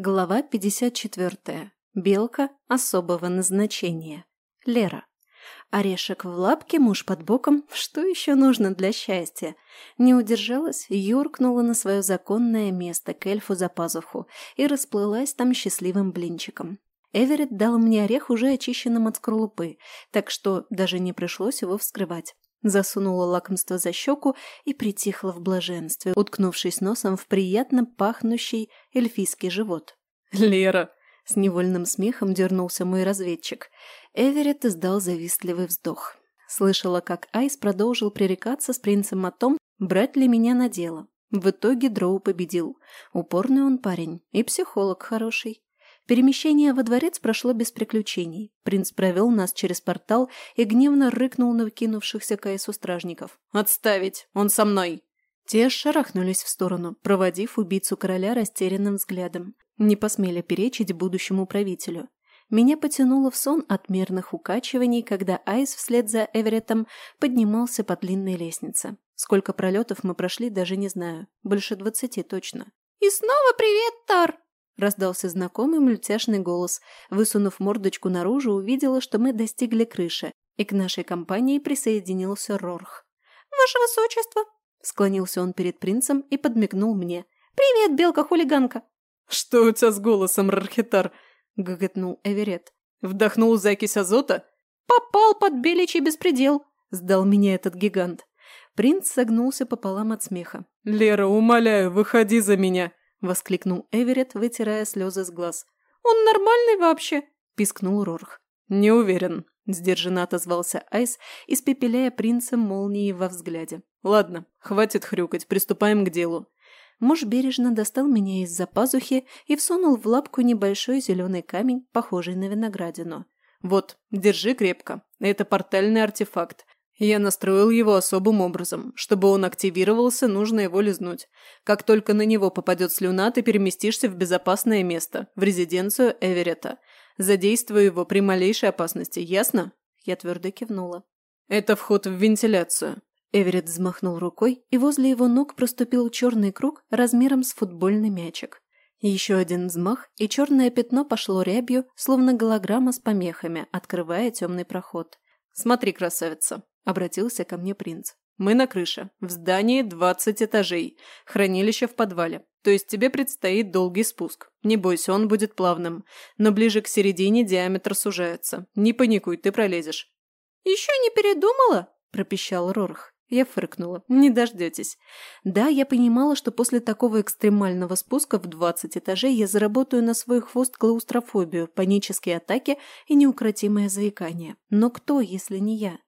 Глава 54. Белка особого назначения. Лера. Орешек в лапке, муж под боком. Что еще нужно для счастья? Не удержалась, юркнула на свое законное место к эльфу за пазуху и расплылась там счастливым блинчиком. Эверетт дал мне орех, уже очищенным от скорлупы, так что даже не пришлось его вскрывать. Засунула лакомство за щеку и притихла в блаженстве, уткнувшись носом в приятно пахнущий эльфийский живот. «Лера!» — с невольным смехом дернулся мой разведчик. Эверетт издал завистливый вздох. Слышала, как Айс продолжил пререкаться с принцем о том, брать ли меня на дело. В итоге Дроу победил. Упорный он парень и психолог хороший. Перемещение во дворец прошло без приключений. Принц провел нас через портал и гневно рыкнул на кинувшихся к Айсу стражников. «Отставить! Он со мной!» Те шарахнулись в сторону, проводив убийцу короля растерянным взглядом. Не посмели перечить будущему правителю. Меня потянуло в сон от мерных укачиваний, когда Айс вслед за Эвереттом поднимался по длинной лестнице. Сколько пролетов мы прошли, даже не знаю. Больше двадцати точно. «И снова привет, Тар!» Раздался знакомый мультяшный голос. Высунув мордочку наружу, увидела, что мы достигли крыши, и к нашей компании присоединился Рорх. «Ваше высочество!» Склонился он перед принцем и подмигнул мне. «Привет, белка-хулиганка!» «Что у тебя с голосом, Рархитар?» — гоготнул Эверет. «Вдохнул закись азота?» «Попал под беличий беспредел!» — сдал меня этот гигант. Принц согнулся пополам от смеха. «Лера, умоляю, выходи за меня!» – воскликнул Эверетт, вытирая слезы с глаз. «Он нормальный вообще?» – пискнул Рорх. «Не уверен», – сдержанно отозвался Айс, испепеляя принца молнией во взгляде. «Ладно, хватит хрюкать, приступаем к делу». Муж бережно достал меня из-за пазухи и всунул в лапку небольшой зеленый камень, похожий на виноградину. «Вот, держи крепко. Это портальный артефакт. Я настроил его особым образом. Чтобы он активировался, нужно его лизнуть. Как только на него попадет слюна, ты переместишься в безопасное место, в резиденцию Эверетта. Задействую его при малейшей опасности, ясно?» Я твердо кивнула. «Это вход в вентиляцию». Эверетт взмахнул рукой, и возле его ног проступил черный круг размером с футбольный мячик. Еще один взмах, и черное пятно пошло рябью, словно голограмма с помехами, открывая темный проход. «Смотри, красавица!» Обратился ко мне принц. «Мы на крыше. В здании 20 этажей. Хранилище в подвале. То есть тебе предстоит долгий спуск. Не бойся, он будет плавным. Но ближе к середине диаметр сужается. Не паникуй, ты пролезешь». «Еще не передумала?» – пропищал Рорх. Я фыркнула. «Не дождетесь». Да, я понимала, что после такого экстремального спуска в 20 этажей я заработаю на свой хвост клаустрофобию, панические атаки и неукротимое заикание. Но кто, если не я?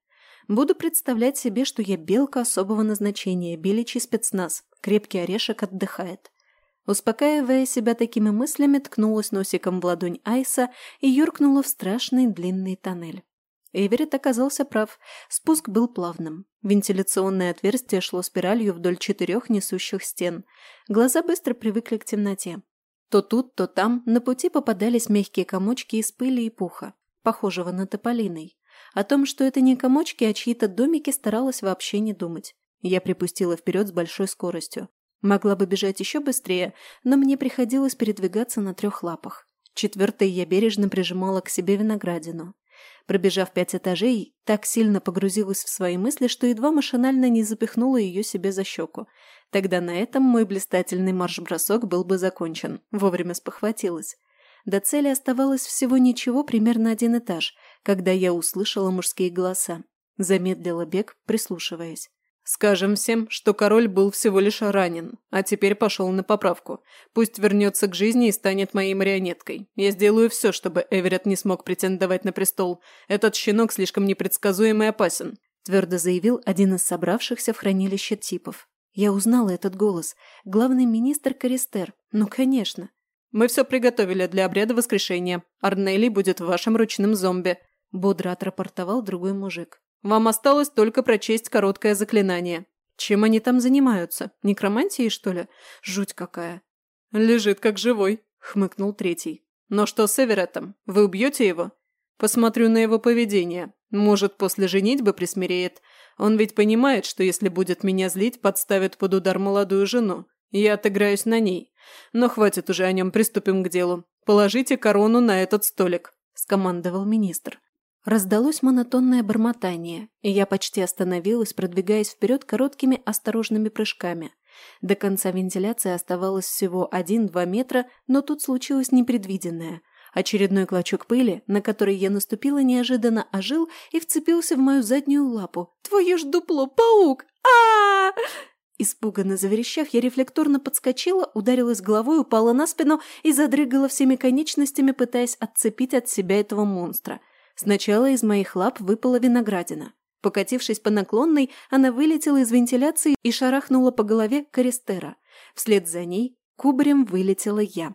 Буду представлять себе, что я белка особого назначения, беличий спецназ, крепкий орешек отдыхает. Успокаивая себя такими мыслями, ткнулась носиком в ладонь Айса и юркнула в страшный длинный тоннель. Эверетт оказался прав. Спуск был плавным. Вентиляционное отверстие шло спиралью вдоль четырех несущих стен. Глаза быстро привыкли к темноте. То тут, то там на пути попадались мягкие комочки из пыли и пуха, похожего на тополиной. О том, что это не комочки, а чьи-то домики, старалась вообще не думать. Я припустила вперед с большой скоростью. Могла бы бежать еще быстрее, но мне приходилось передвигаться на трех лапах. Четвертой я бережно прижимала к себе виноградину. Пробежав пять этажей, так сильно погрузилась в свои мысли, что едва машинально не запихнула ее себе за щеку. Тогда на этом мой блистательный марш-бросок был бы закончен. Вовремя спохватилась. До цели оставалось всего ничего, примерно один этаж, когда я услышала мужские голоса. Замедлила бег, прислушиваясь. «Скажем всем, что король был всего лишь ранен, а теперь пошел на поправку. Пусть вернется к жизни и станет моей марионеткой. Я сделаю все, чтобы Эверетт не смог претендовать на престол. Этот щенок слишком непредсказуем и опасен», – твердо заявил один из собравшихся в хранилище типов. Я узнала этот голос. Главный министр Користер. Ну, конечно. «Мы все приготовили для обряда воскрешения. Арнелли будет вашим ручным зомби», – бодро отрапортовал другой мужик. «Вам осталось только прочесть короткое заклинание. Чем они там занимаются? Некромантией, что ли? Жуть какая!» «Лежит как живой», – хмыкнул третий. «Но что с Эвереттом? Вы убьете его?» «Посмотрю на его поведение. Может, после женитьбы присмиреет. Он ведь понимает, что если будет меня злить, подставит под удар молодую жену. Я отыграюсь на ней. Но хватит уже о нем, приступим к делу. Положите корону на этот столик», – скомандовал министр. Раздалось монотонное бормотание, и я почти остановилась, продвигаясь вперед короткими осторожными прыжками. До конца вентиляции оставалось всего 1-2 метра, но тут случилось непредвиденное. Очередной клочок пыли, на который я наступила неожиданно, ожил и вцепился в мою заднюю лапу. «Твое ж дупло, паук! а, Испуганно заверещав, я рефлекторно подскочила, ударилась головой, упала на спину и задрыгала всеми конечностями, пытаясь отцепить от себя этого монстра. Сначала из моих лап выпала виноградина. Покатившись по наклонной, она вылетела из вентиляции и шарахнула по голове Користера. Вслед за ней кубарем вылетела я.